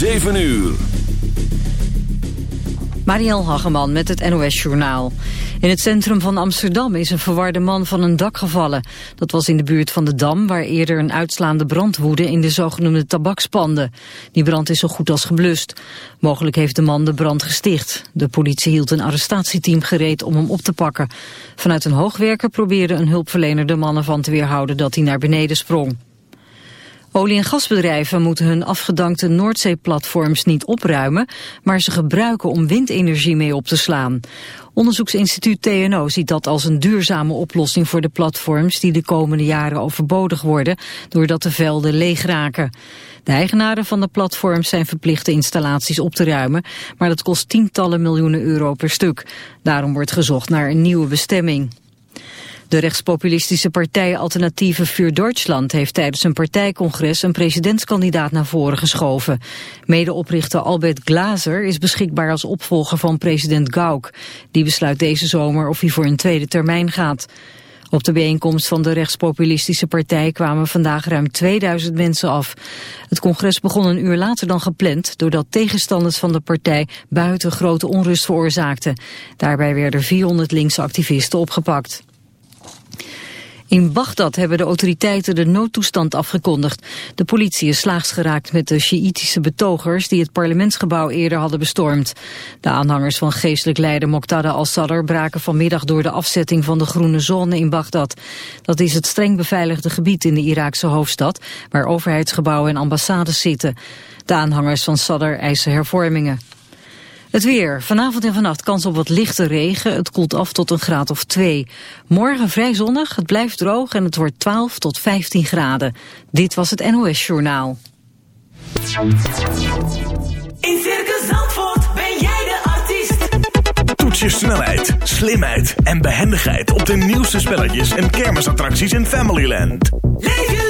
7 uur. Marielle Hageman met het NOS Journaal. In het centrum van Amsterdam is een verwarde man van een dak gevallen. Dat was in de buurt van de Dam, waar eerder een uitslaande brand woedde in de zogenoemde tabakspanden. Die brand is zo goed als geblust. Mogelijk heeft de man de brand gesticht. De politie hield een arrestatieteam gereed om hem op te pakken. Vanuit een hoogwerker probeerde een hulpverlener de mannen van te weerhouden dat hij naar beneden sprong. Olie- en gasbedrijven moeten hun afgedankte Noordzeeplatforms niet opruimen, maar ze gebruiken om windenergie mee op te slaan. Onderzoeksinstituut TNO ziet dat als een duurzame oplossing voor de platforms die de komende jaren overbodig worden, doordat de velden leeg raken. De eigenaren van de platforms zijn verplicht de installaties op te ruimen, maar dat kost tientallen miljoenen euro per stuk. Daarom wordt gezocht naar een nieuwe bestemming. De rechtspopulistische partij Alternatieve Vuur Duitsland heeft tijdens een partijcongres een presidentskandidaat naar voren geschoven. Medeoprichter Albert Glazer is beschikbaar als opvolger van president Gauck. Die besluit deze zomer of hij voor een tweede termijn gaat. Op de bijeenkomst van de rechtspopulistische partij kwamen vandaag ruim 2000 mensen af. Het congres begon een uur later dan gepland... doordat tegenstanders van de partij buiten grote onrust veroorzaakten. Daarbij werden 400 linkse activisten opgepakt. In Bagdad hebben de autoriteiten de noodtoestand afgekondigd. De politie is slaags geraakt met de Sjiïtische betogers die het parlementsgebouw eerder hadden bestormd. De aanhangers van geestelijk leider Moqtada al-Sadr braken vanmiddag door de afzetting van de groene zone in Bagdad. Dat is het streng beveiligde gebied in de Iraakse hoofdstad, waar overheidsgebouwen en ambassades zitten. De aanhangers van Sadr eisen hervormingen. Het weer. Vanavond en vannacht kans op wat lichte regen. Het koelt af tot een graad of 2. Morgen vrij zonnig, het blijft droog en het wordt 12 tot 15 graden. Dit was het NOS Journaal. In Circus Zandvoort ben jij de artiest. Toets je snelheid, slimheid en behendigheid op de nieuwste spelletjes en kermisattracties in Familyland. Leef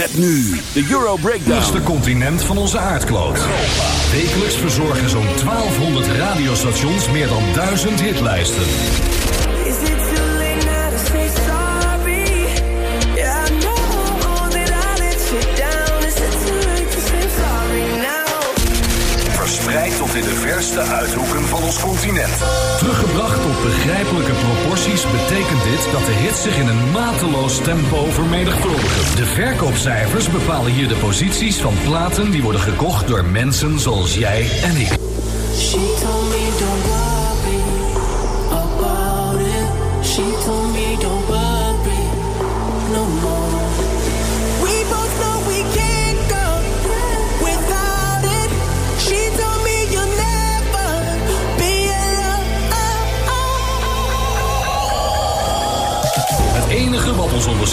Met nu de Euro Breakdown. Het continent van onze aardkloot. Wekelijks verzorgen zo'n 1200 radiostations meer dan 1000 hitlijsten. Verste uithoeken van ons continent. Teruggebracht tot begrijpelijke proporties betekent dit dat de hits zich in een mateloos tempo vermenigvuldigen. De verkoopcijfers bepalen hier de posities van platen die worden gekocht door mensen zoals jij en ik. She told me don't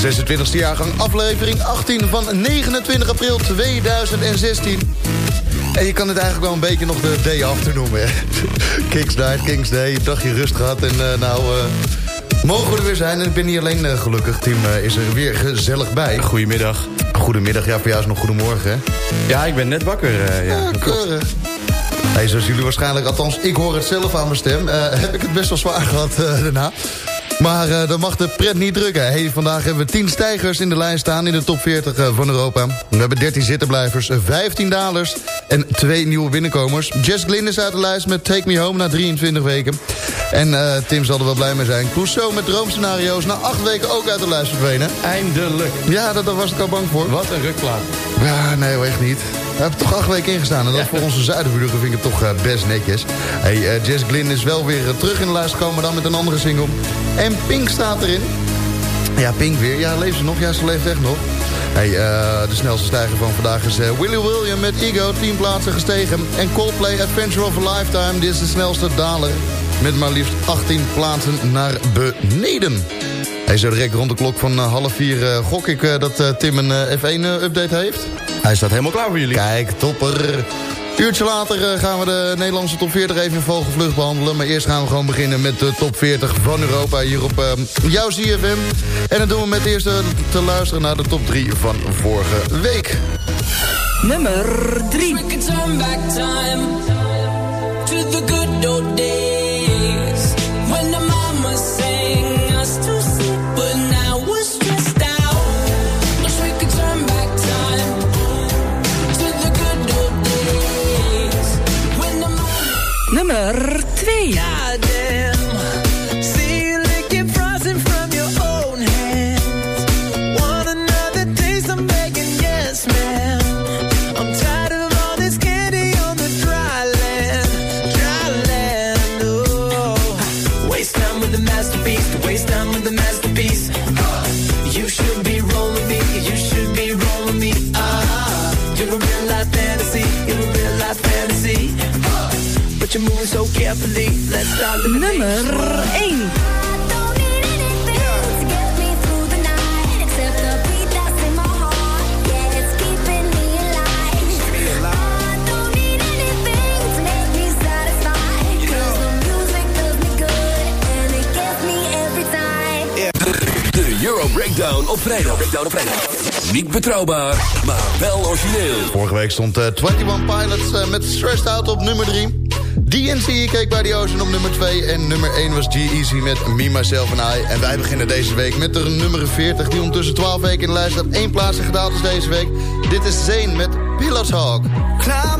De 26e jaargang, aflevering 18 van 29 april 2016. En je kan het eigenlijk wel een beetje nog de day after noemen. Hè? Kings Night, Kings Day, een dagje rust gehad. En uh, nou, uh, mogen we er weer zijn. En ik ben niet alleen uh, gelukkig. Tim is er weer gezellig bij. Goedemiddag. Goedemiddag, ja, voor jou is nog goedemorgen, hè? Ja, ik ben net wakker, ja. ja keurig. Hey, zoals jullie waarschijnlijk, althans ik hoor het zelf aan mijn stem... heb ik het best wel zwaar gehad daarna. Maar uh, dan mag de pret niet drukken. Hey, vandaag hebben we 10 stijgers in de lijn staan in de top 40 uh, van Europa. We hebben 13 zittenblijvers, 15 dalers en 2 nieuwe binnenkomers. Jess Glynn is uit de lijst met Take Me Home na 23 weken. En uh, Tim zal er wel blij mee zijn. Clouseau met droomscenario's na 8 weken ook uit de lijst verdwenen. Eindelijk. Ja, dat, daar was ik al bang voor. Wat een rukplaat. Ja, nee, echt niet. We hebben toch acht weken ingestaan. En dat voor onze zuidenburen vind ik het toch uh, best netjes. Hey, uh, Jess Glynn is wel weer uh, terug in de lijst gekomen dan met een andere single. En Pink staat erin. Ja, Pink weer. Ja, leeft ze nog? Ja, ze leeft echt nog. Hey, de snelste stijger van vandaag is Willy William met Ego. 10 plaatsen gestegen. En Coldplay Adventure of a Lifetime. Dit is de snelste daler. Met maar liefst 18 plaatsen naar beneden. Hey, zo direct rond de klok van half vier gok ik dat Tim een F1-update heeft. Hij staat helemaal klaar voor jullie. Kijk, topper. Uurtje later gaan we de Nederlandse top 40 even in vogelvlucht behandelen. Maar eerst gaan we gewoon beginnen met de top 40 van Europa hier op uh, jouw CFM. En dat doen we met eerst te luisteren naar de top 3 van vorige week. Nummer 3. Nummer 2. Nummer 1. Euro Breakdown op vrijdag. Breakdown op vrijdag. Niet betrouwbaar, maar wel origineel. Vorige week stond uh, 21 Pilots uh, met Stressed Out op nummer 3. DNC keek bij The Ocean op nummer 2. En nummer 1 was G-Eazy met Me, Myself and I. En wij beginnen deze week met de nummer 40... die ondertussen 12 weken in de lijst staat. één plaats gedaald is deze week. Dit is Zane met Pillow Talk. Climb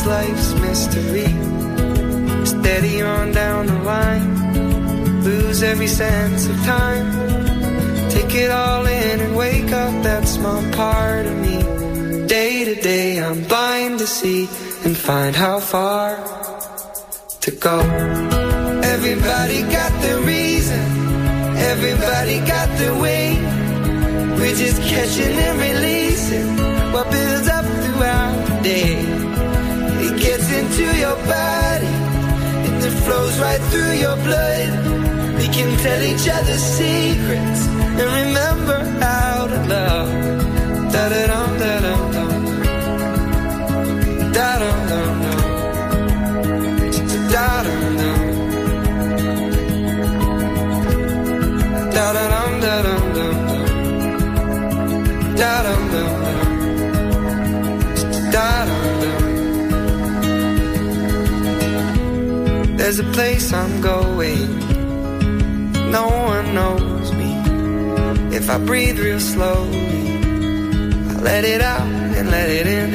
reviews life's mystery. Steady on down the line, lose every sense of time. Take it all in and wake up that small part of me. Day to day, I'm blind to see and find how far to go. Everybody got their reason, everybody got their way. We're just catching and releasing into your body and it flows right through your blood. We can tell each other secrets a place I'm going. No one knows me. If I breathe real slowly, I let it out and let it in.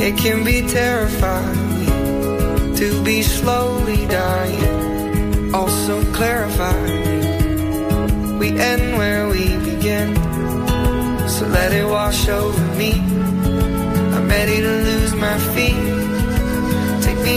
It can be terrifying to be slowly dying. Also clarifying. We end where we begin. So let it wash over me. I'm ready to lose my feet.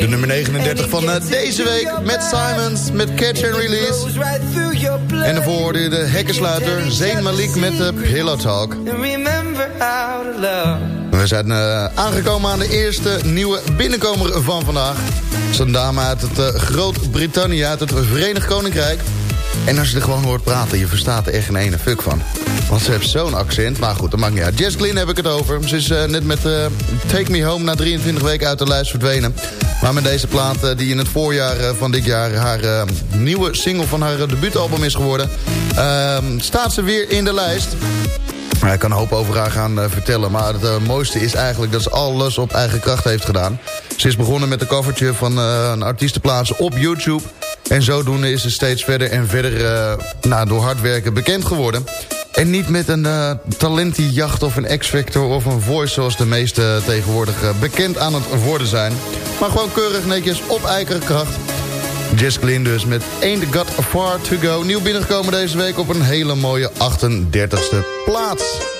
De nummer 39 van eh, deze week met Simons, met Catch and Release. En daarvoor hoorde de hekkensluiter Zayn Malik met de Pillow Talk. We zijn eh, aangekomen aan de eerste nieuwe binnenkomer van vandaag. Dat is een dame uit het eh, Groot-Brittannië, uit het Verenigd Koninkrijk. En als je er gewoon hoort praten, je verstaat er echt geen ene fuck van. Want ze heeft zo'n accent, maar goed, dat maakt niet uit. Jess Glynn heb ik het over. Ze is eh, net met eh, Take Me Home na 23 weken uit de lijst verdwenen. Maar met deze plaat, eh, die in het voorjaar van dit jaar... haar nieuwe single van haar debuutalbum is geworden... ehm, staat ze weer in de lijst. Ik kan een hoop over haar gaan vertellen. Maar het mooiste is eigenlijk dat ze alles op eigen kracht heeft gedaan. Ze is begonnen met een covertje van een artiest te plaatsen op YouTube. En zodoende is ze steeds verder en verder eh, nou, door hard werken bekend geworden. En niet met een uh, talentenjacht of een X-Factor of een voice... zoals de meeste tegenwoordig eh, bekend aan het worden zijn. Maar gewoon keurig netjes op eigen kracht. Jess Glynn dus met Ain't Got Far To Go. Nieuw binnengekomen deze week op een hele mooie 38e plaats.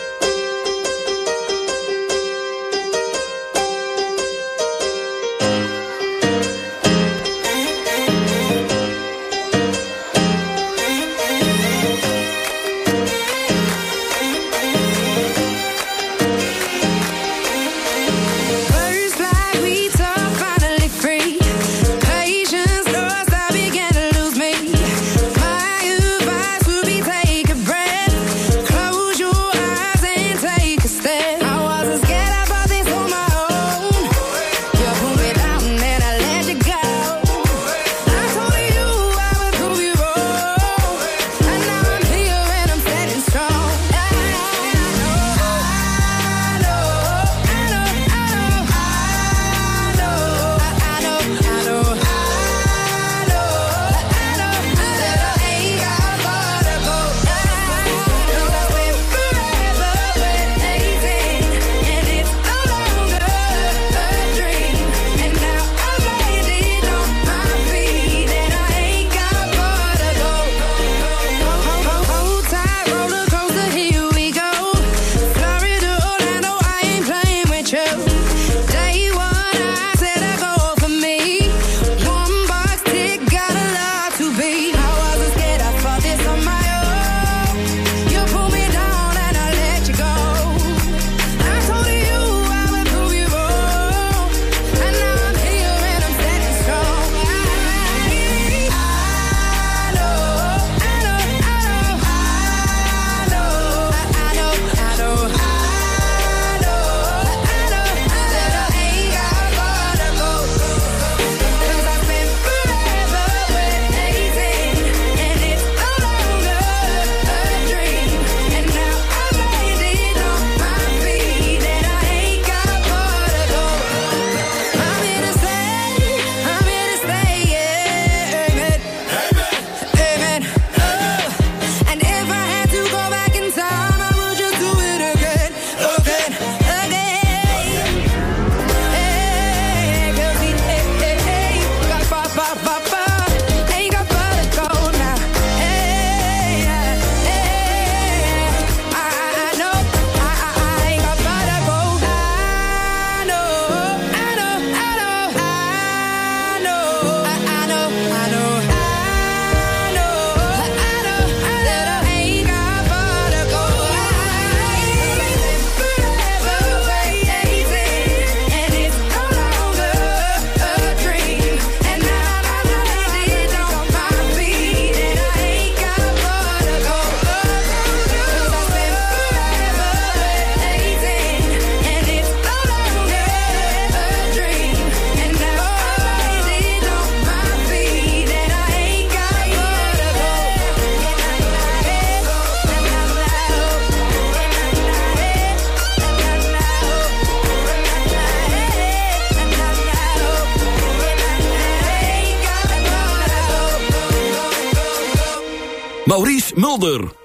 Maurice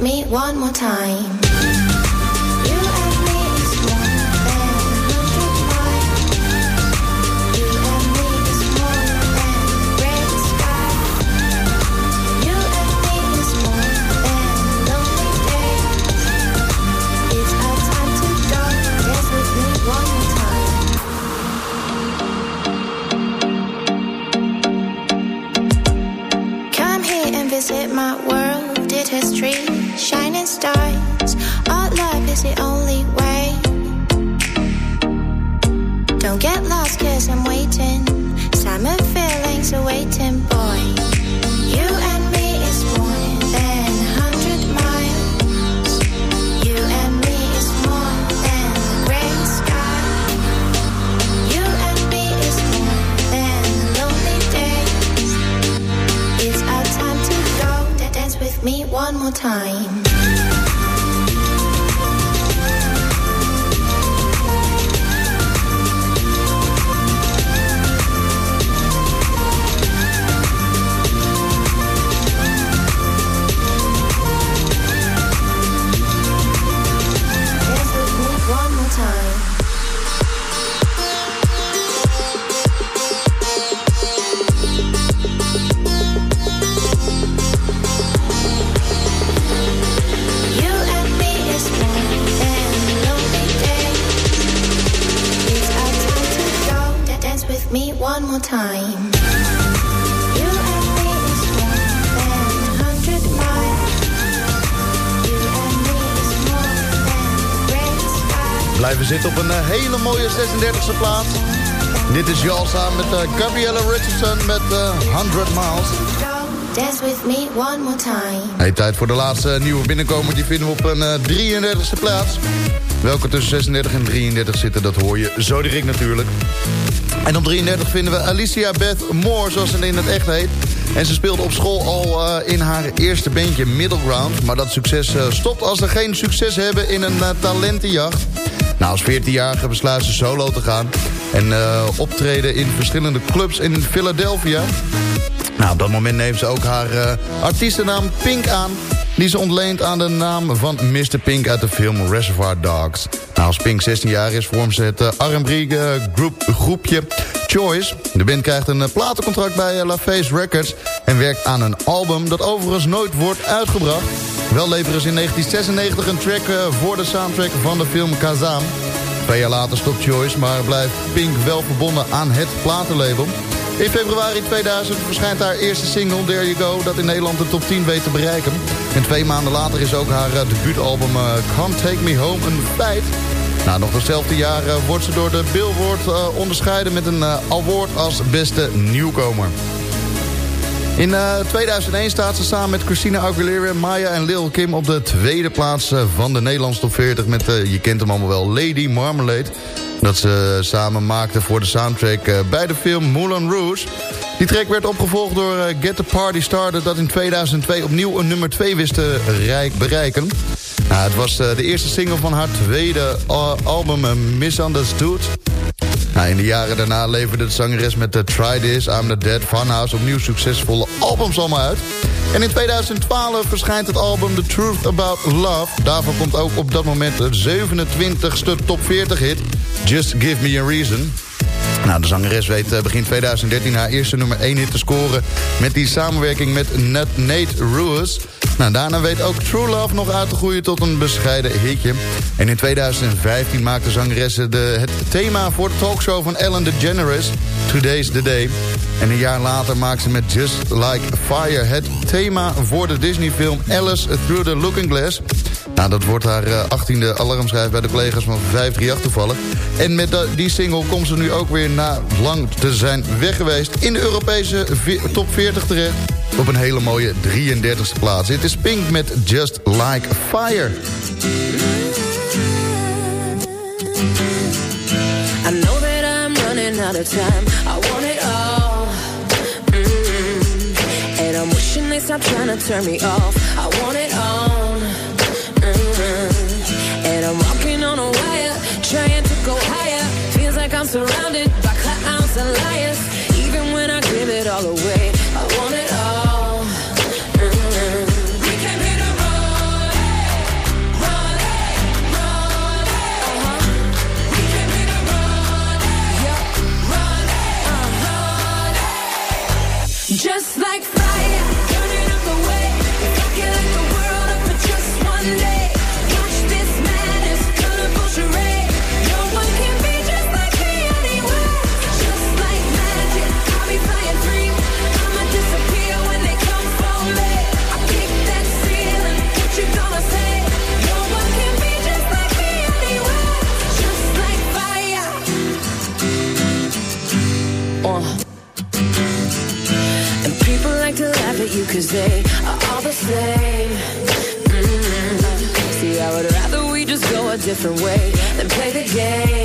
me one more time. Blijven zitten op een eh, hele mooie 36e plaats. Dit is Jal samen met eh, Gabriella Richardson met eh, 100 Miles. Dance with me one more time. Hey, tijd voor de laatste nieuwe binnenkomer. Die vinden we op een eh, 33e plaats. Welke tussen 36 en 33 zitten, dat hoor je zo direct natuurlijk. En op 33 vinden we Alicia Beth Moore, zoals ze in het echt heet. En ze speelde op school al in haar eerste bandje Middle Ground. Maar dat succes stopt als ze geen succes hebben in een talentenjacht. Nou, als 14-jarige besluit ze solo te gaan. En eh, optreden in verschillende clubs in Philadelphia. Nou, op dat moment neemt ze ook haar eh, artiestennaam Pink aan... die ze ontleent aan de naam van Mr. Pink uit de film Reservoir Dogs. Nou, als Pink 16 jaar is, vormt ze het uh, groep, groepje Choice. De band krijgt een platencontract bij uh, LaFace Records... en werkt aan een album dat overigens nooit wordt uitgebracht. Wel leveren ze in 1996 een track eh, voor de soundtrack van de film Kazam. Twee jaar later stopt Choice, maar blijft Pink wel verbonden aan het platenlabel... In februari 2000 verschijnt haar eerste single, There You Go... dat in Nederland de top 10 weet te bereiken. En twee maanden later is ook haar uh, debuutalbum uh, Come Take Me Home een feit. Nou, nog hetzelfde jaar wordt ze door de Billboard onderscheiden... met een award als beste nieuwkomer. In 2001 staat ze samen met Christina Aguilera, Maya en Lil Kim... op de tweede plaats van de Nederlandse top 40... met, je kent hem allemaal wel, Lady Marmalade dat ze samen maakten voor de soundtrack bij de film Moulin Rouge. Die track werd opgevolgd door Get the Party Started... dat in 2002 opnieuw een nummer 2 wist te bereiken. Nou, het was de eerste single van haar tweede album Misunderstood. Nou, in de jaren daarna leverde de zangeres met de Try This, I'm the Dead, Funhouse... opnieuw succesvolle albums allemaal uit. En in 2012 verschijnt het album The Truth About Love. Daarvan komt ook op dat moment de 27ste top 40 hit... Just Give Me A Reason. Nou, de zangeres weet begin 2013 haar eerste nummer 1 hit te scoren... met die samenwerking met Nate Ruiz. Nou, daarna weet ook True Love nog uit te groeien tot een bescheiden hitje. En in 2015 maakte zangeressen de, het thema voor de talkshow van Ellen DeGeneres... Today's the Day. En een jaar later maakte ze met Just Like Fire het thema voor de Disney-film Alice Through the Looking Glass... Nou, dat wordt haar eh, 18e alarmschrijf bij de collega's van 538 toevallig. En met die single komt ze nu ook weer na lang te zijn weggeweest in de Europese top 40 terecht op een hele mooie 33e plaats. Het is Pink met Just Like Fire. I know that I'm running out of time. I want it all. Mm-hmm. And I'm wishing they stop trying to turn me off. I want it all. And I'm walking on a wire, trying to go higher. Feels like I'm surrounded by clowns and liars. Even when I give it all away. Cause they are all the same? Mm -hmm. See, I would rather we just go a different way Than play the game.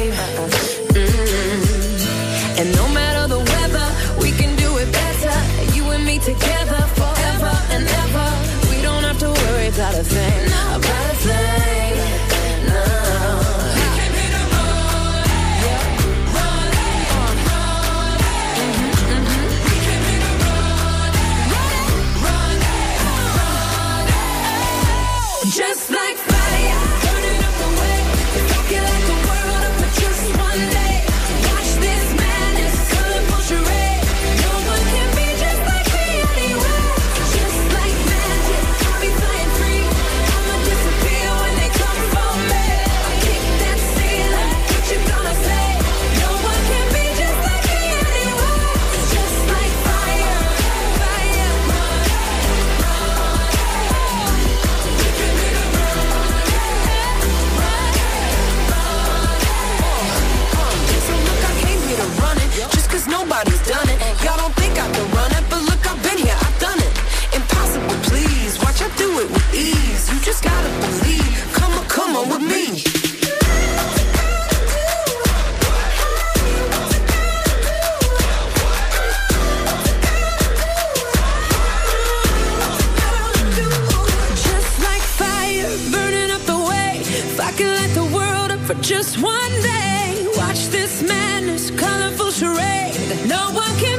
Just one day, watch this madness, colorful charade. No one can.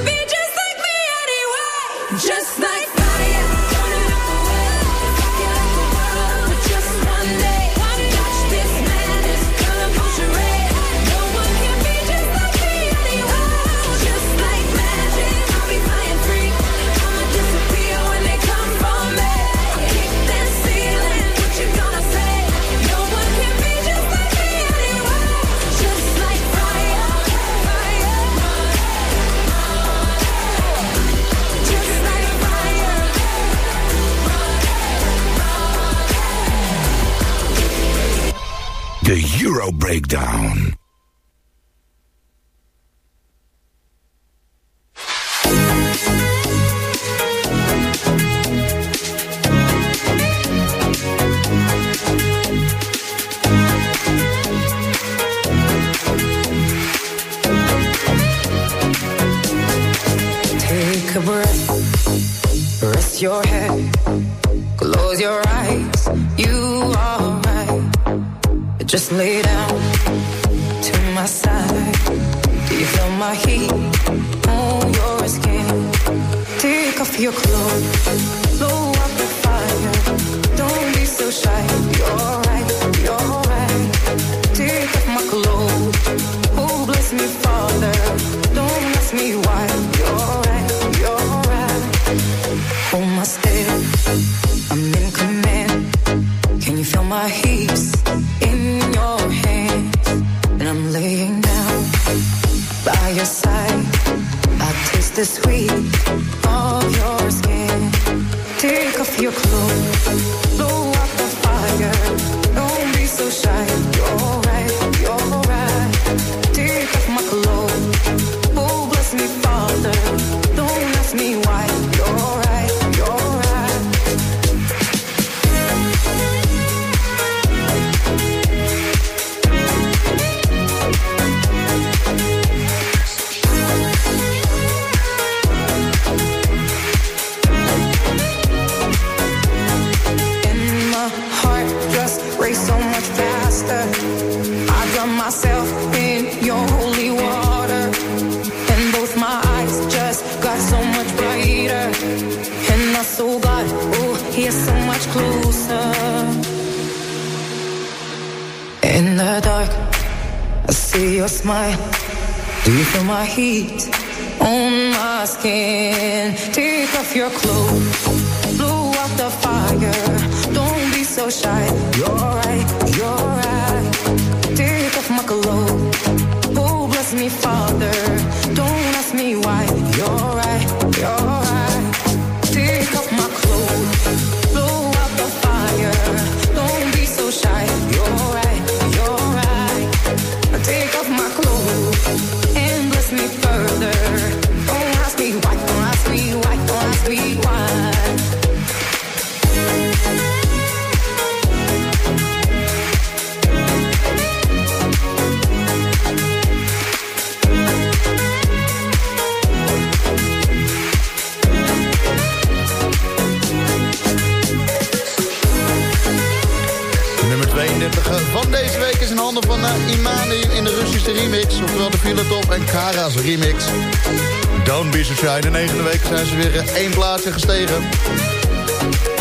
Shy. De negende week zijn ze weer eh, één plaatsje gestegen.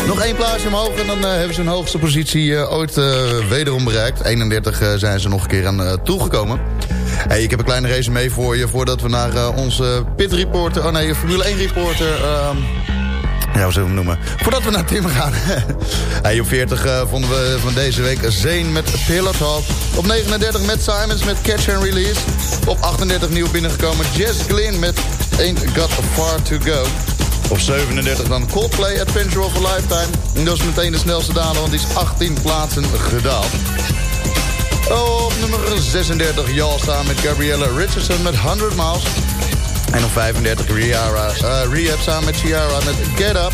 Nog één plaatsje omhoog en dan eh, hebben ze hun hoogste positie eh, ooit wederom bereikt. 31 eh, zijn ze nog een keer aan toegekomen. Ik heb een kleine resume voor je voordat we naar onze pit reporter... Oh nee, Formule 1 reporter... ehm, ja, hoe zullen we hem noemen? Voordat we naar Tim gaan. hey, op 40 eh, vonden we van deze week Zane met Pillow Talk. Op 39 met Simons met Catch and Release. Op 38 nieuw binnengekomen Jess Glynn met Ain't Got Far To Go. Op 37 dan Coldplay Adventure of a Lifetime. En dat is meteen de snelste daler, want die is 18 plaatsen gedaald. Op nummer 36 Jal staan met Gabriella Richardson met 100 Miles. En op 35 Rihanna, eh, Rehab samen met Ciara met Get Up.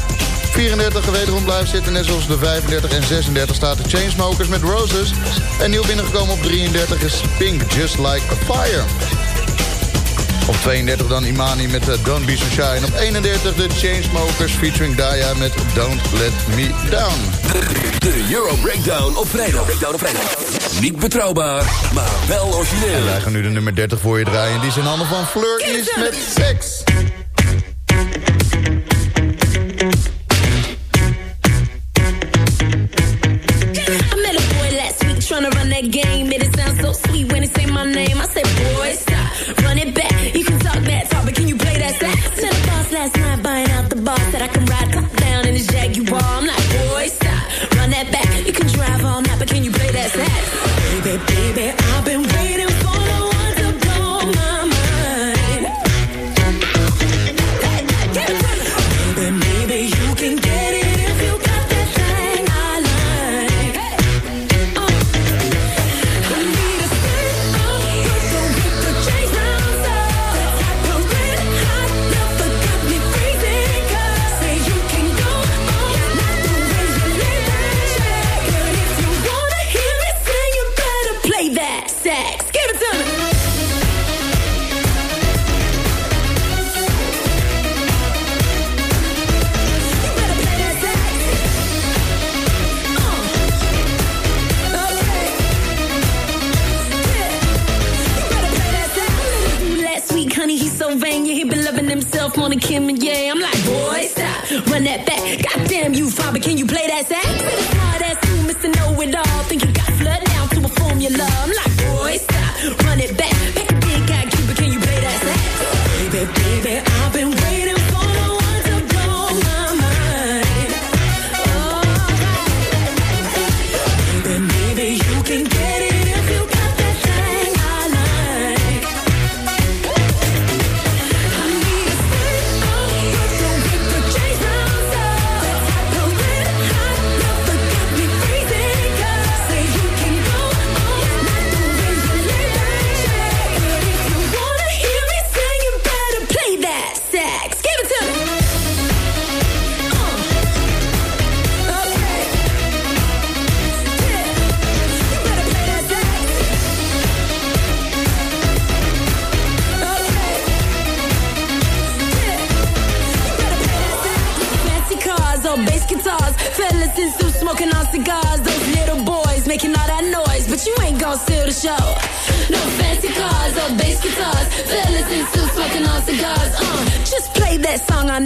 34 wederom blijft zitten, net zoals de 35 en 36 staat de Chainsmokers met Roses. En nieuw binnengekomen op 33 is Pink Just Like a Fire. Op 32 dan Imani met eh, Don't Be So Shy. En op 31 de Chainsmokers featuring Daya met Don't Let Me Down. De Euro Breakdown op vrijdag. Breakdown op vrijdag. Niet betrouwbaar, maar wel origineel. En wij gaan nu de nummer 30 voor je draaien. Die is in handen van Fleur East met Sex. I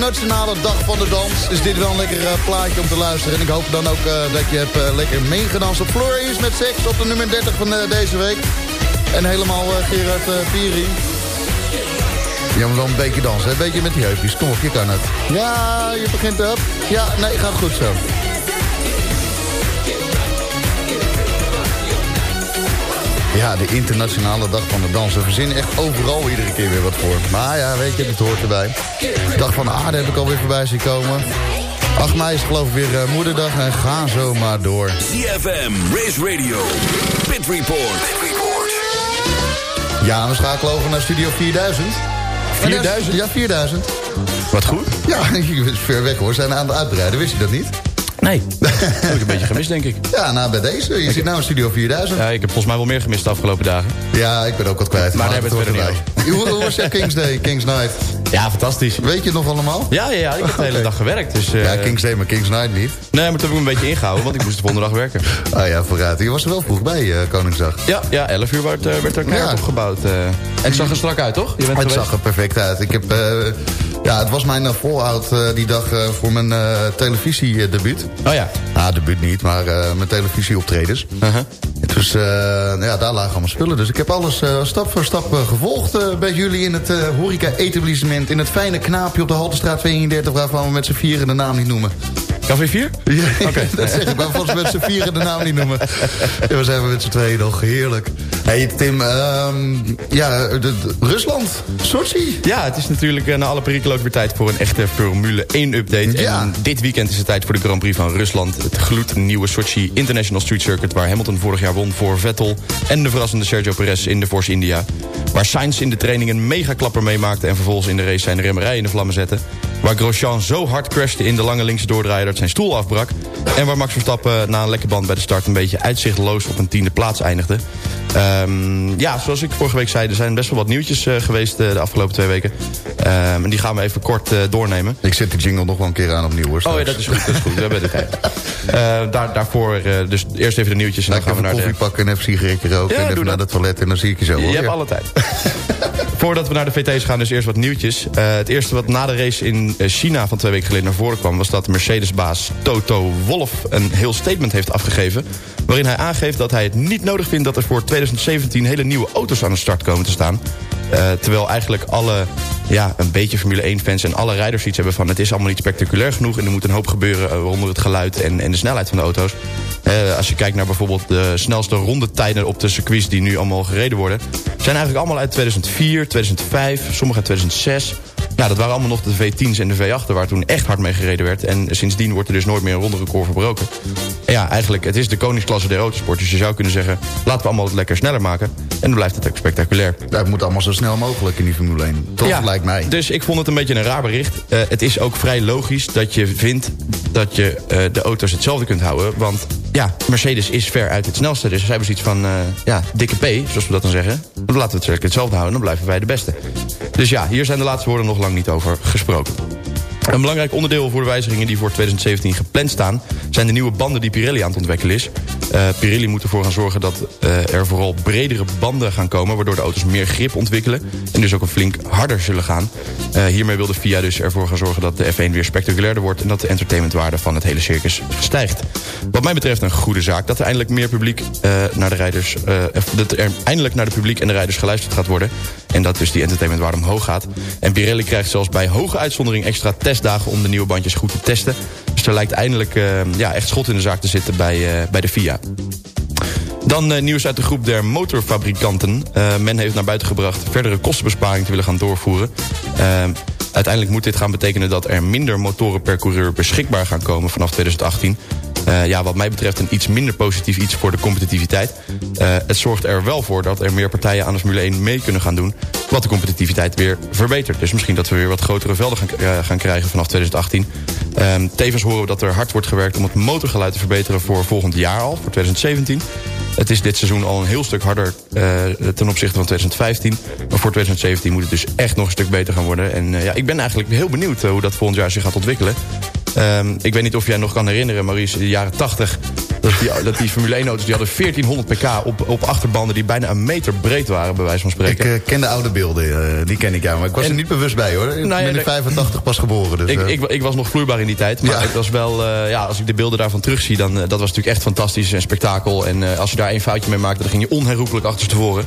De internationale dag van de dans is dit wel een lekker eh, plaatje om te luisteren. En ik hoop dan ook eh, dat je hebt eh, lekker meegedanst op Florius met seks op de nummer 30 van deze week. En helemaal Gerard uh. Je moet wel een beetje dansen, hè? een beetje met die heupjes. Kom op, je kan het. Ja, je begint op. Ja, nee, gaat goed zo. Ja, de internationale dag van de dans. We verzinnen echt overal iedere keer weer wat voor. Maar ja, weet je, het hoort erbij. Dag van de aarde heb ik alweer voorbij zien komen. 8 mei is geloof ik weer eh, moederdag en ga zo maar door. CFM, Race Radio, Pit Report. Ja, we schakelen over naar Studio 4000. 4000? Ja, 4000. Wat goed. Ja, je is ver weg hoor. Zijn aan het uitbreiden, wist je dat niet? Nee, dat heb ik een beetje gemist, denk ik. Ja, nou bij deze. Je zit nou in Studio 4000. Ja, ik heb volgens mij wel meer gemist de afgelopen dagen. Ja, ik ben ook wat kwijt. Maar daar hebben we het verder niet Hoe, was jouw Kings Day, Kings Night? Ja, fantastisch. Weet je het nog allemaal? Ja, ja, ja ik heb de hele dag gewerkt. Dus, eh, Ja, Kings Day, maar Kings Night niet. Nee, maar toen heb ik me een beetje ingehouden, want ik moest de volgende dag werken. Ah ja, vooruit. Je was er wel vroeg bij, eh, Koningsdag. Ja, ja 11 uur werd, eh, werd er Ja. opgebouwd. En het zag er strak uit, toch? Je bent Het geweest? zag er perfect uit. Ik heb, ja, het was mijn uh, fallout eh, die dag eh, voor mijn uh, televisiedebuut. Oh ja. Nou, debuut niet, maar uh, mijn televisieoptredens. Uh-huh. Dus uh, ja, daar lagen allemaal spullen. Dus ik heb alles uh, stap voor stap uh, gevolgd bij jullie in het horeca-etablissement. In het fijne knaapje op de Haltestraat 32, waarvan we met z'n vieren de naam niet noemen. Café 4? Ja, okay. dat zeg ik, maar volgens met z'n vieren de naam niet noemen. Ja, we zijn met z'n tweeën nog heerlijk. Hey, Tim, um, ja, de, de, Rusland, Sochi. Ja, het is natuurlijk uh, na alle perikelen ook weer tijd voor een echte Formule 1-update. Ja. En dit weekend is het tijd voor de Grand Prix van Rusland. Het gloednieuwe Sochi International Street Circuit... waar Hamilton vorig jaar won voor Vettel... en de verrassende Sergio Perez in de Force India. Waar Sainz in de training een megaklapper meemaakte... en vervolgens in de race zijn remmerij in de vlammen zette. Waar Grosjean zo hard crashte in de lange linkse doordraaier... dat zijn stoel afbrak. En waar Max Verstappen na een lekke band bij de start... een beetje uitzichtloos op een tiende plaats eindigde. Um, ja, zoals ik vorige week zei, er zijn best wel wat nieuwtjes uh, geweest uh, de afgelopen twee weken. Um, en die gaan we even kort uh, doornemen. Ik zet de jingle nog wel een keer aan opnieuw hoor. Oh ja, dat is goed, dat is goed. We hebben de tijd. daar, daarvoor, dus eerst even de nieuwtjes en dan gaan we naar koffie de... pakken en even sigaretje roken ja, en even naar het toilet en dan zie ik je zo. Je hoor. hebt ja. alle tijd. Voordat we naar de VT's gaan, dus eerst wat nieuwtjes. het eerste wat na de race in China van twee weken geleden naar voren kwam... was dat Mercedes-baas Toto Wolff een heel statement heeft afgegeven... waarin hij aangeeft dat hij het niet nodig vindt... dat er voor 2017 hele nieuwe auto's aan de start komen te staan. Uh, terwijl eigenlijk alle, ja, een beetje Formule 1-fans en alle rijders iets hebben van... het is allemaal niet spectaculair genoeg en er moet een hoop gebeuren... onder het geluid en, en de snelheid van de auto's. Uh, als je kijkt naar bijvoorbeeld de snelste rondetijden op de circuits... die nu allemaal gereden worden... zijn eigenlijk allemaal uit 2004, 2005, sommige uit 2006... Nou, dat waren allemaal nog de V10's en de V8'en waar toen echt hard mee gereden werd. En sindsdien wordt er dus nooit meer een ronde record verbroken. En ja, eigenlijk, het is de koningsklasse der autosport. Dus je zou kunnen zeggen, laten we allemaal het lekker sneller maken. En dan blijft het ook spectaculair. Het moet allemaal zo snel mogelijk in die Formule 1. Toch, ja, lijkt mij. Dus ik vond het een beetje een raar bericht. Uh, het is ook vrij logisch dat je vindt dat je uh, de auto's hetzelfde kunt houden. Want ja, Mercedes is ver uit het snelste. Dus ze hebben zoiets van, uh, ja, dikke P, zoals we dat dan zeggen. Dan laten we het hetzelfde houden, dan blijven wij de beste. Dus ja, hier zijn de laatste woorden nog lang niet over gesproken. Een belangrijk onderdeel voor de wijzigingen die voor 2017 gepland staan... zijn de nieuwe banden die Pirelli aan het ontwikkelen is. Uh, Pirelli moet ervoor gaan zorgen dat uh, er vooral bredere banden gaan komen... waardoor de auto's meer grip ontwikkelen en dus ook een flink harder zullen gaan. Uh, hiermee wil de FIA dus ervoor gaan zorgen dat de F1 weer spectaculairder wordt... en dat de entertainmentwaarde van het hele circus stijgt. Wat mij betreft een goede zaak dat er eindelijk meer publiek naar de rijders... dat er eindelijk naar de publiek en de rijders geluisterd gaat worden... en dat dus die entertainmentwaarde omhoog gaat. En Pirelli krijgt zelfs bij hoge uitzondering extra testdagen om de nieuwe bandjes goed te testen. Dus er lijkt eindelijk eh, ja, echt schot in de zaak te zitten bij, eh, bij de FIA. Dan eh, nieuws uit de groep der motorfabrikanten. Eh, men heeft naar buiten gebracht verdere kostenbesparing te willen gaan doorvoeren. Eh, uiteindelijk moet dit gaan betekenen dat er minder motoren per coureur beschikbaar gaan komen vanaf 2018. Eh, ja, wat mij betreft een iets minder positief iets voor de competitiviteit. Eh, het zorgt er wel voor dat er meer partijen aan de Formule 1 mee kunnen gaan doen... wat de competitiviteit weer verbetert. Dus misschien dat we weer wat grotere velden gaan, eh, gaan krijgen vanaf 2018. Ehm, tevens horen we dat er hard wordt gewerkt om het motorgeluid te verbeteren... voor volgend jaar al, voor 2017. Het is dit seizoen al een heel stuk harder ten opzichte van 2015. Maar voor 2017 moet het dus echt nog een stuk beter gaan worden. En ja, ik ben eigenlijk heel benieuwd hoe dat volgend jaar zich gaat ontwikkelen. Ehm, ik weet niet of jij nog kan herinneren, Maurice, in de jaren 80... dat die, dat die Formule 1-auto's die hadden 1400 pk op, op achterbanden... die bijna een meter breed waren, bij wijze van Ik spreken. eh, ken de oude beelden, eh, die ken ik ja. Maar ik was er niet bewust bij hoor. Ik Nou ja, ben in nee. 85 pas geboren. Dus, ik, eh, ik, ik was nog vloeibaar in die tijd. Maar Ja. het was wel, ja, als ik de beelden daarvan terugzie... dan dat was natuurlijk echt fantastisch en spektakel. En als je daar één foutje mee maakte... dan ging je onherroepelijk achterstevoren.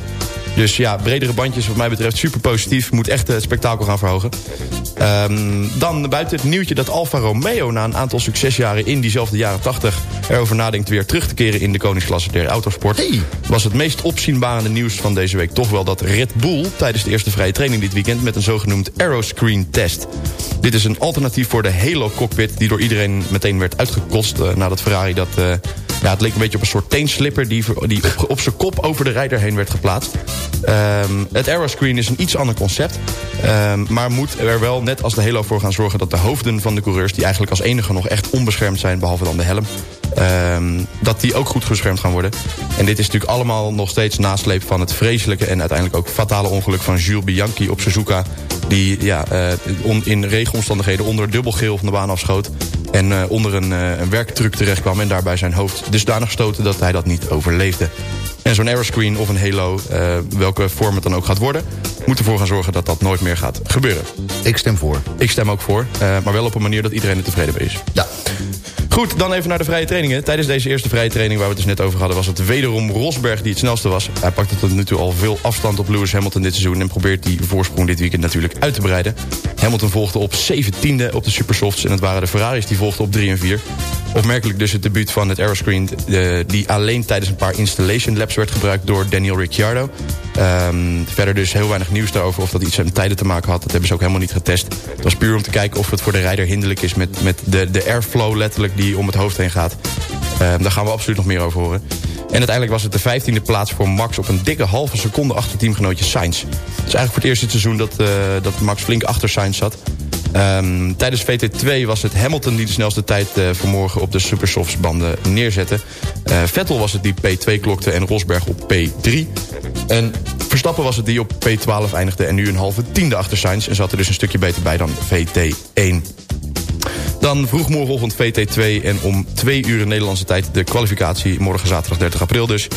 Dus ja, bredere bandjes wat mij betreft super positief. Moet echt het spektakel gaan verhogen. Ehm, dan buiten het nieuwtje dat Alfa Romeo... na een aantal succesjaren in diezelfde jaren 80... erover nadenkt weer terug te keren in de koningsklasse der autosport... was het meest opzienbarende nieuws van deze week toch wel dat Red Bull... tijdens de eerste vrije training dit weekend... met een zogenoemd Aeroscreen test. Dit is een alternatief voor de Halo cockpit... die door iedereen meteen werd uitgekost eh, nadat Ferrari dat... eh, ja, het leek een beetje op een soort teenslipper... die, die op, op zijn kop over de rijder heen werd geplaatst. Ehm, het Aeroscreen is een iets ander concept... ehm, maar moet er wel net als de Halo voor gaan zorgen... dat de hoofden van de coureurs... die eigenlijk als enige nog echt onbeschermd zijn... behalve dan de helm... ehm, dat die ook goed beschermd gaan worden. En dit is natuurlijk allemaal nog steeds nasleep van het vreselijke... en uiteindelijk ook fatale ongeluk van Jules Bianchi op Suzuka... die ja, eh, in regenomstandigheden onder dubbelgeel van de baan afschoot... en eh, onder een, eh, een terecht kwam... en daarbij zijn hoofd dusdanig stoten dat hij dat niet overleefde. En zo'n aeroscreen of een halo, welke vorm het dan ook gaat worden... moet ervoor gaan zorgen dat dat nooit meer gaat gebeuren. Ik stem voor. Ik stem ook voor, maar wel op een manier dat iedereen er tevreden mee is. Ja. Goed, dan even naar de vrije trainingen. Tijdens deze eerste vrije training waar we het dus net over hadden... was het wederom Rosberg die het snelste was. Hij pakte tot nu toe al veel afstand op Lewis Hamilton dit seizoen... en probeert die voorsprong dit weekend natuurlijk uit te breiden. Hamilton volgde op 17e op de Supersofts... en het waren de Ferraris die volgden op 3 en 4. Opmerkelijk dus het debuut van het Aeroscreen... eh, die alleen tijdens een paar installation laps werd gebruikt door Daniel Ricciardo. Ehm, verder dus heel weinig nieuws daarover of dat iets met tijden te maken had. Dat hebben ze ook helemaal niet getest. Het was puur om te kijken of het voor de rijder hinderlijk is... met, met de, de airflow letterlijk die om het hoofd heen gaat. Ehm, daar gaan we absoluut nog meer over horen. En uiteindelijk was het de 15e plaats voor Max... op een dikke halve seconde achter teamgenootje Sainz. Het is eigenlijk voor het eerst dit seizoen dat, eh, dat Max flink achter Sainz zat. Ehm, tijdens VT2 was het Hamilton die de snelste tijd eh, vanmorgen op de Supersofts banden neerzette. Eh, Vettel was het die P2 klokte en Rosberg op P3. En Verstappen was het die op P12 eindigde en nu een halve tiende achter Sainz... en zat er dus een stukje beter bij dan VT1. Dan vroeg morgenochtend VT2 en om twee uur Nederlandse tijd... de kwalificatie morgen zaterdag 30 april dus.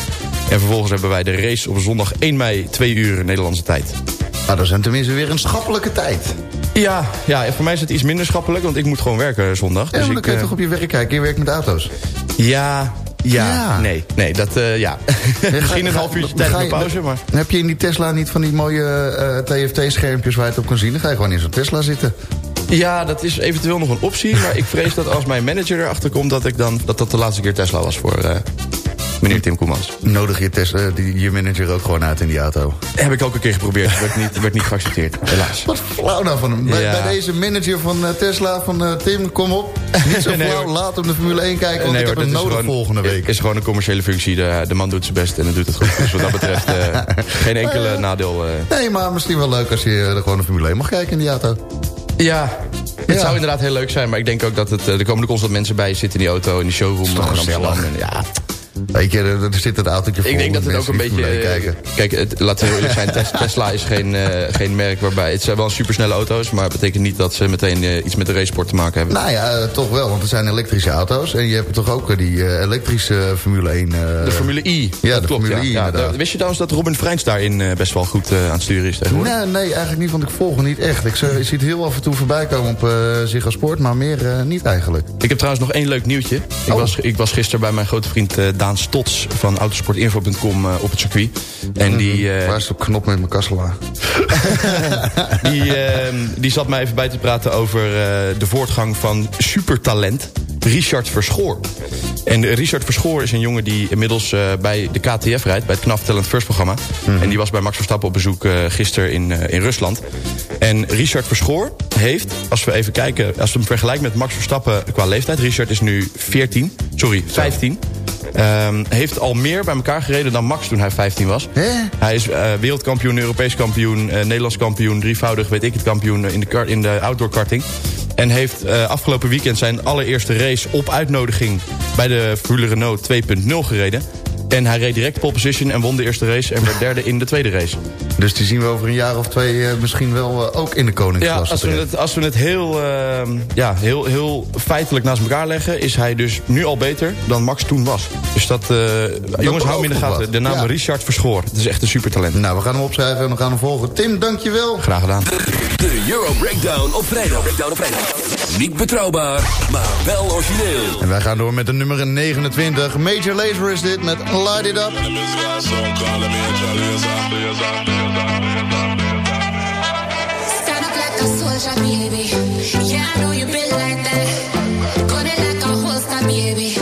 En vervolgens hebben wij de race op zondag 1 mei, 2 uur Nederlandse tijd. Nou, dat is tenminste weer een schappelijke tijd. Ja, ja, voor mij is het iets minder schappelijk, want ik moet gewoon werken zondag. Ja, maar dan ik, kun je eh, toch op je werk kijken. Je werkt met auto's. Ja, ja, Ja. nee, nee, dat, eh, ja. Misschien een half uurtje tijdens mijn pauze, maar... Heb je in die Tesla niet van die mooie eh, TFT-schermpjes waar je het op kan zien? Dan ga je gewoon in zo'n Tesla zitten. Ja, dat is eventueel nog een optie, maar ik vrees dat als mijn manager erachter komt... dat ik dan, dat, dat de laatste keer Tesla was voor meneer Tim Koemans. Nodig je, Tesla, die, je manager ook gewoon uit in die auto. Heb ik ook een keer geprobeerd, werd niet, werd niet geaccepteerd, helaas. Wat flauw nou van hem. Bij, Ja. bij deze manager van eh, Tesla, van eh, Tim, kom op. Niet zo Nee, flauw, laat hem de Formule 1 kijken, want Nee, ik hoor, hem nodig gewoon- volgende week. Het is gewoon een commerciële functie. De, de man doet zijn best en hij doet het goed. Dus wat dat betreft eh, geen enkele nadeel. eh. Nee, maar misschien wel leuk als je eh, gewoon de Formule 1 mag kijken in die auto. Ja, het Ja. zou inderdaad heel leuk zijn. Maar ik denk ook dat het, eh, er komen er constant mensen bij zitten in die auto. In die showroom toch? En ja, Weet je, er, er zit het autootje vol ik denk dat het ook een beetje... Formule 1 eh, kijken. Kijk, het, laten we heel eerlijk zijn. Tes- Tesla is geen, eh, geen merk waarbij... Het zijn wel supersnelle auto's. Maar het betekent niet dat ze meteen eh, iets met de racesport te maken hebben. Nou ja, toch wel, want er zijn elektrische auto's. En je hebt toch ook die elektrische Formule 1... eh, de Formule I. Ja, de klopt. Formule ja. I, Ja, wist je trouwens dat Robin Freins daarin best wel goed aan het sturen is tegenwoordig? Nee, nee, eigenlijk niet, want ik volg hem niet echt. Ik, zie- ik zie het heel af en toe voorbij komen op eh Ziggo Sport, maar meer niet eigenlijk. Ik heb trouwens nog één leuk nieuwtje. Ik, Oh. was, ik was gisteren bij mijn grote vriend Daan Stots van autosportinfo.com eh, op het circuit. En die, eh, Waar is de knop met mijn kassela? die, eh, die zat mij even bij te praten over eh, de voortgang van supertalent. Richard Verschoor. En Richard Verschoor is een jongen die inmiddels bij de KTF rijdt... bij het KNAF Talent First programma. En die was bij Max Verstappen op bezoek uh, gisteren in, uh, in Rusland. En Richard Verschoor heeft, als we even kijken... als we hem vergelijken met Max Verstappen qua leeftijd... Richard is nu 14, sorry, 15... Um, heeft al meer bij elkaar gereden dan Max toen hij 15 was. Hè? Hij is uh, wereldkampioen, Europees kampioen, uh, Nederlands kampioen... drievoudig, weet ik het, kampioen in de, in de outdoor karting. En heeft uh, afgelopen weekend zijn allereerste race op uitnodiging... bij de Formule Renault 2.0 gereden. En hij reed direct pole position en won de eerste race... en werd derde in de tweede race. Dus die zien we over een jaar of twee uh, misschien wel uh, ook in de koningsklasse. Ja, als we het, als we het heel, uh, ja, heel, heel feitelijk naast elkaar leggen... is hij dus nu al beter dan Max toen was. Dus dat, dat jongens, hou hem in de gaten. De naam ja. Richard Verschoor. Het is echt een supertalent. Nou, we gaan hem opschrijven en we gaan hem volgen. Tim, dankjewel. Graag gedaan. De Euro Breakdown op vrijdag. Breakdown op vrijdag. Niet betrouwbaar, maar wel origineel. En wij gaan door met de nummer 29. Major Lazer is dit met Light It Up. Stand up like a soldier, baby. Yeah, I know you been like that. Gun it like a holster, baby.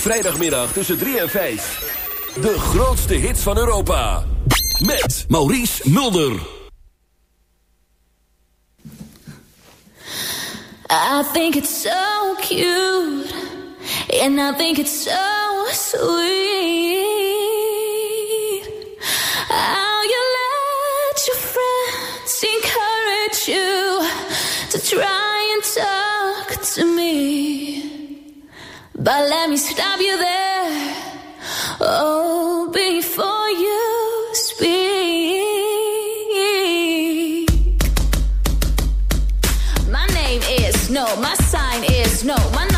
Vrijdagmiddag tussen 3 en 5. De grootste hits van Europa. Met Maurice Mulder. I think it's so cute, and I think it's so sweet. How you let your friends encourage you to try and talk to me. But let me stop you there. Oh, before you speak. My name is no, my sign is no, my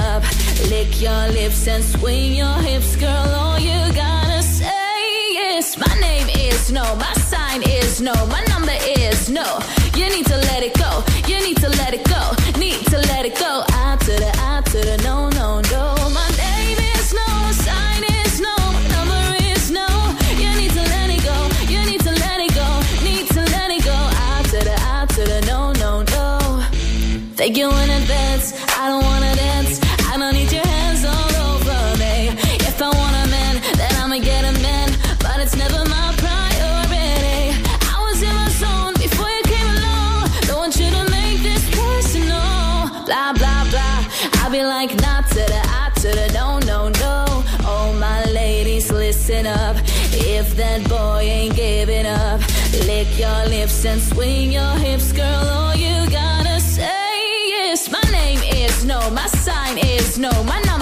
up. Lick your lips and swing your hips, girl. All you gotta say is my name is no, my sign is no, my number is no. You need to let it go. You need to let it go. Need to let it go. I to the I to no no no. My name is no, my sign is no, my number is no. You need to let it go. You need to let it go. Need to let it go. I I to the no no no. Thank you. your lips and swing your hips, girl. All you gotta say is my name is no, my sign is no, my number.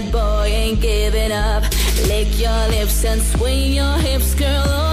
bad boy ain't giving up. Lick your lips and swing your hips, girl.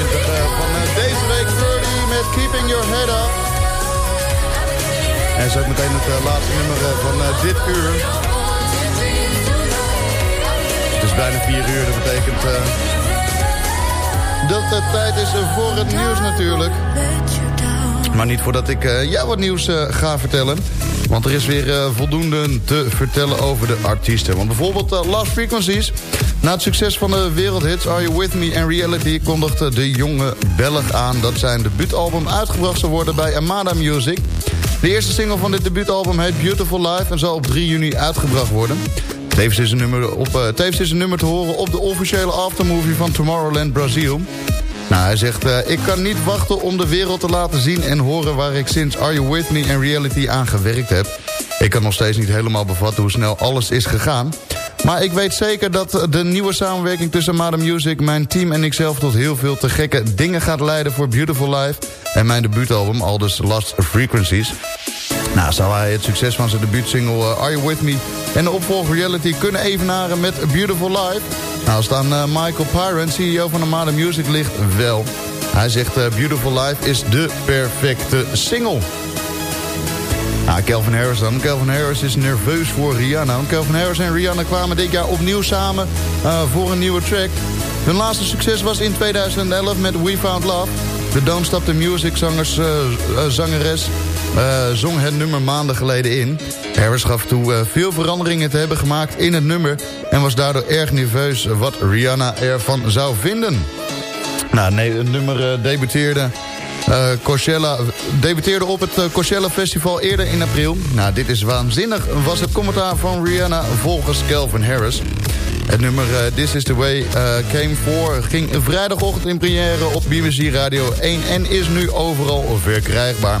Eh, van eh, deze week. 30 met Keeping Your Head Up. En zo meteen het eh, laatste nummer van dit uur. Het is bijna 4 uur, dat betekent dat het tijd is voor het nieuws natuurlijk. Maar niet voordat ik eh, jou wat nieuws eh, ga vertellen. Want er is weer eh, voldoende te vertellen over de artiesten. Want bijvoorbeeld Last Frequencies. Na het succes van de wereldhits Are You With Me en Reality... kondigde de jonge Belg aan dat zijn debuutalbum uitgebracht zou worden bij Amada Music. De eerste single van dit debuutalbum heet Beautiful Life... en zal op 3 juni uitgebracht worden. Tevens is, een nummer op, tevens is een nummer te horen op de officiële aftermovie van Tomorrowland Brazil. Nou, hij zegt, eh, ik kan niet wachten om de wereld te laten zien en horen... waar ik sinds Are You With Me en Reality aan gewerkt heb. Ik kan nog steeds niet helemaal bevatten hoe snel alles is gegaan. Maar ik weet zeker dat de nieuwe samenwerking tussen Amada Music... mijn team en ikzelf tot heel veel te gekke dingen gaat leiden voor Beautiful Life... en mijn debuutalbum Aldous Last Frequencies. Nou, zou hij het succes van zijn debuutsingle uh, Are You With Me... en de opvolger Reality kunnen evenaren met Beautiful Life? Nou, als het aan uh, Michael Pyron, CEO van Amada Music, ligt wel. Hij zegt uh, Beautiful Life is de perfecte single. Nou, Calvin Harris dan. Calvin Harris is nerveus voor Rihanna. Calvin Harris en Rihanna kwamen dit jaar opnieuw samen voor een nieuwe track. Hun laatste succes was in 2011 met We Found Love. De Don't Stop the Music zangers, zangeres zong het nummer maanden geleden in. Harris gaf toe veel veranderingen te hebben gemaakt in het nummer... en was daardoor erg nerveus wat Rihanna ervan zou vinden. Nou, nee, het nummer debuteerde... Uh, Coachella debuteerde op het uh, Coachella Festival eerder in april. Nou, dit is waanzinnig, was het commentaar van Rihanna volgens Calvin Harris. Het nummer uh, This Is The Way came for ging vrijdagochtend in première op BBC Radio 1... en is nu overal verkrijgbaar.